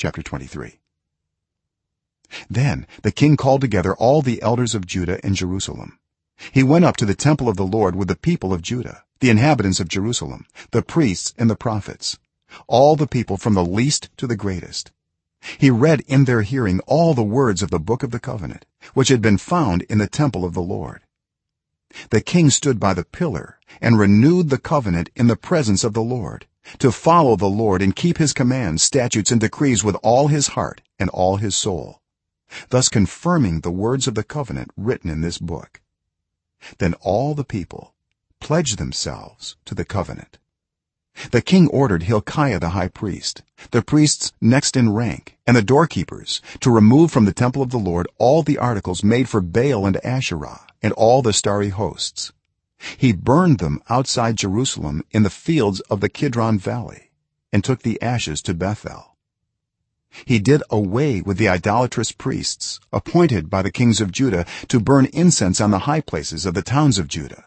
chapter 23 then the king called together all the elders of judah and jerusalem. He went up to the temple of the lord with the people of judah the inhabitants of jerusalem the priests and the prophets all the people from the least to the greatest. He read in their hearing all the words of the book of the covenant which had been found in the temple of the lord. The king stood by the pillar and renewed the covenant in the presence of the lord to follow the lord and keep his commands statutes and decrees with all his heart and all his soul thus confirming the words of the covenant written in this book. Then all the people pledged themselves to the covenant. The king ordered hilkiah the high priest the priests next in rank and the doorkeepers to remove from the temple of the lord all the articles made for baal and asherah and all the starry hosts he burned them outside jerusalem in the fields of the kidron valley and took the ashes to bethel. He did away with the idolatrous priests appointed by the kings of judah to burn incense on the high places of the towns of judah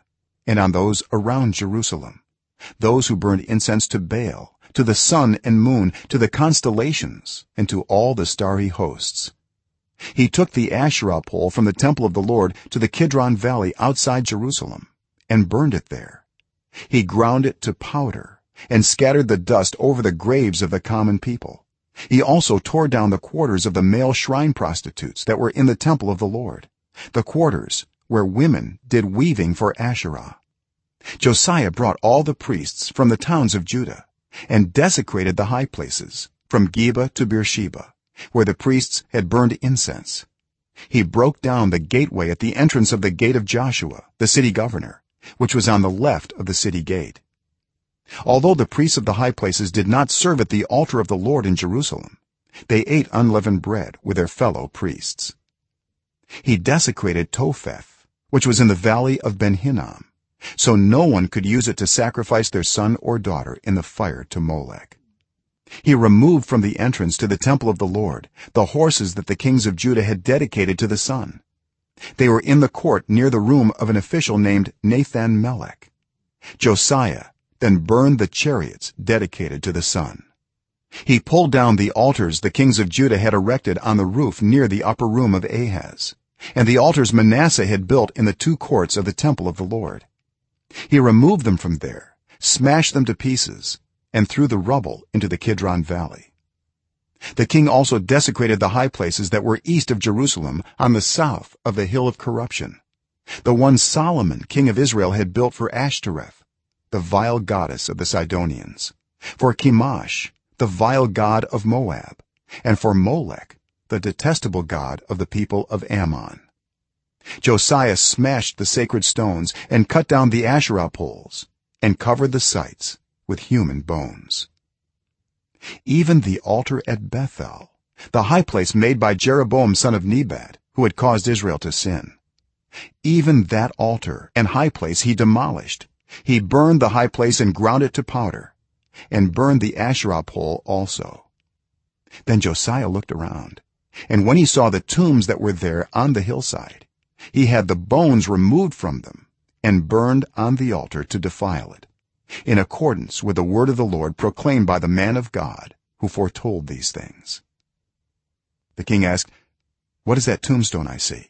and on those around jerusalem. Those who burned incense to baal to the sun and moon to the constellations and to all the starry hosts. He took the asherah pole from the temple of the lord to the kidron valley outside jerusalem and burned it there. He ground it to powder and scattered the dust over the graves of the common people. He also tore down the quarters of the male shrine prostitutes that were in the temple of the lord. The quarters where women did weaving for asherah. Josiah brought all the priests from the towns of judah and desecrated the high places from geba to beersheba where the priests had burned incense. He broke down the gateway at the entrance of the gate of joshua the city governor which was on the left of the city gate. Although the priests of the high places did not serve at the altar of the lord in jerusalem they ate unleavened bread with their fellow priests. He desecrated topheth which was in the valley of ben hinnom so no one could use it to sacrifice their son or daughter in the fire to molech. He removed from the entrance to the temple of the lord the horses that the kings of judah had dedicated to the sun they were in the court near the room of an official named nathan-melech josiah then burned the chariots dedicated to the sun. He pulled down the altars the kings of judah had erected on the roof near the upper room of ahaz and the altars manasseh had built in the two courts of the temple of the lord. He removed them from there smashed them to pieces and threw the rubble into the kidron valley the king also desecrated the high places that were east of jerusalem on the south of the hill of corruption. The one solomon king of israel had built for ashtoreth the vile goddess of the sidonians for chemosh the vile god of moab and for molech the detestable god of the people of ammon. Josiah smashed the sacred stones and cut down the asherah poles and covered the sites with human bones even the altar at bethel the high place made by jeroboam son of nebat who had caused israel to sin. Even that altar and high place he demolished. He burned the high place and ground it to powder and burned the asherah pole also. Then josiah looked around and when he saw the tombs that were there on the hillside he had the bones removed from them and burned on the altar to defile it in accordance with the word of the lord proclaimed by the man of god who foretold these things. The king asked what is that tombstone i see?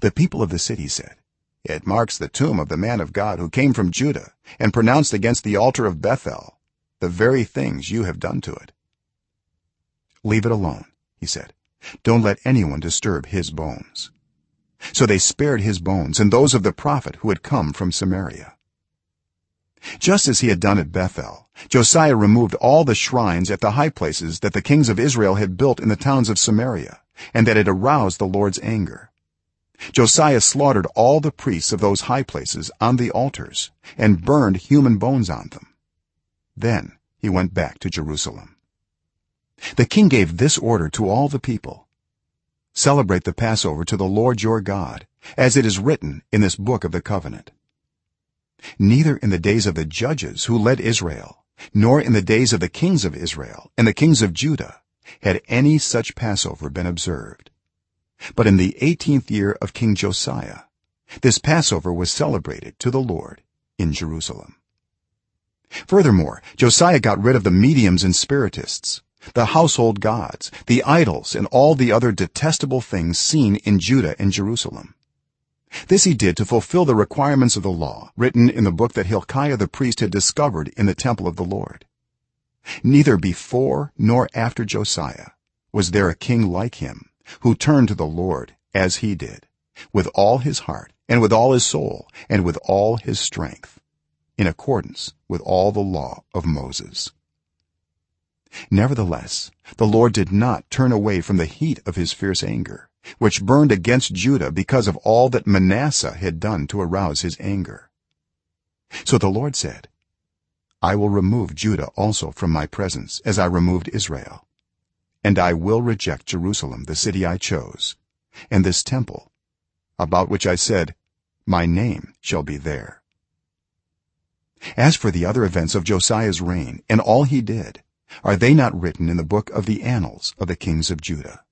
The people of the city said it marks the tomb of the man of god who came from judah and pronounced against the altar of bethel the very things you have done to it. Leave it alone he said. Don't let anyone disturb his bones. So they spared his bones and those of the prophet who had come from samaria just as he had done at bethel josiah removed all the shrines at the high places that the kings of israel had built in the towns of samaria and that had aroused the lord's anger. Josiah slaughtered all the priests of those high places on the altars and burned human bones on them. Then he went back to jerusalem. The king gave this order to all the people. Celebrate the passover to the lord your god as it is written in this book of the covenant neither in the days of the judges who led israel nor in the days of the kings of israel and the kings of judah had any such passover been observed. But in the 18th year of king josiah this passover was celebrated to the lord in jerusalem. Furthermore josiah got rid of the mediums and spiritists the household gods the idols and all the other detestable things seen in judah and jerusalem this he did to fulfill the requirements of the law written in the book that hilkiah the priest had discovered in the temple of the lord. Neither before nor after josiah was there a king like him who turned to the lord as he did with all his heart and with all his soul and with all his strength in accordance with all the law of moses. Nevertheless the lord did not turn away from the heat of his fierce anger which burned against judah because of all that manasseh had done to arouse his anger. So the lord said i will remove judah also from my presence as i removed israel and i will reject jerusalem the city i chose and this temple about which i said my name shall be there. As for the other events of josiah's reign and all he did are they not written in the book of the annals of the kings of judah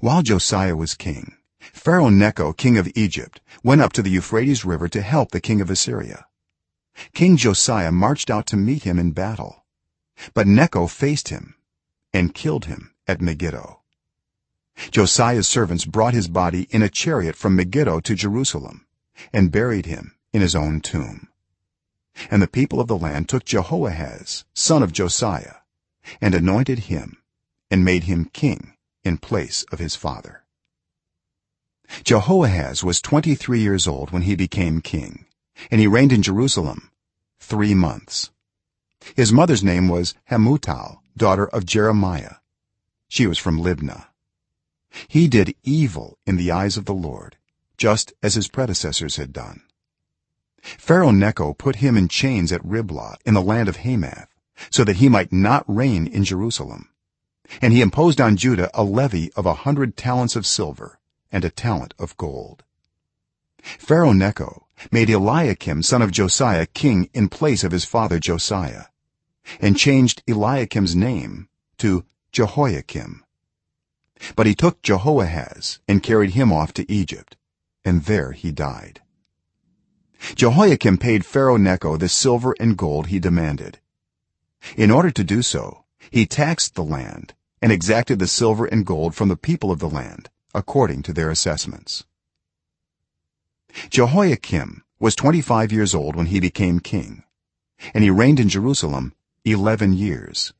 while josiah was king pharaoh necho king of egypt went up to the euphrates river to help the king of assyria. King josiah marched out to meet him in battle but necho faced him and killed him at megiddo. Josiah's servants brought his body in a chariot from megiddo to jerusalem and buried him in his own tomb. And the people of the land took jehoahaz son of josiah and anointed him and made him king in place of his father. Jehoahaz was 23 years old when he became king and he reigned in jerusalem 3 months. His mother's name was hamutal daughter of jeremiah. She was from libnah. He did evil in the eyes of the lord just as his predecessors had done. Pharaoh necho put him in chains at riblah in the land of hamath so that he might not reign in jerusalem and he imposed on judah a levy of a 100 talents of silver and a talent of gold. Pharaoh necho made eliakim son of josiah king in place of his father josiah and changed eliakim's name to jehoiakim. But he took jehoahaz and carried him off to egypt and there he died. Jehoiakim paid pharaoh necho the silver and gold he demanded. In order to do so he taxed the land and exacted the silver and gold from the people of the land according to their assessments. Jehoiakim was 25 years old when he became king and he reigned in jerusalem 11 years.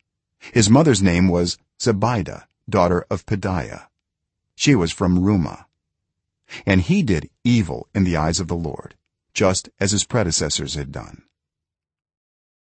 His mother's name was zebidah daughter of pedaiah she was from rumah. And he did evil in the eyes of the lord just as his predecessors had done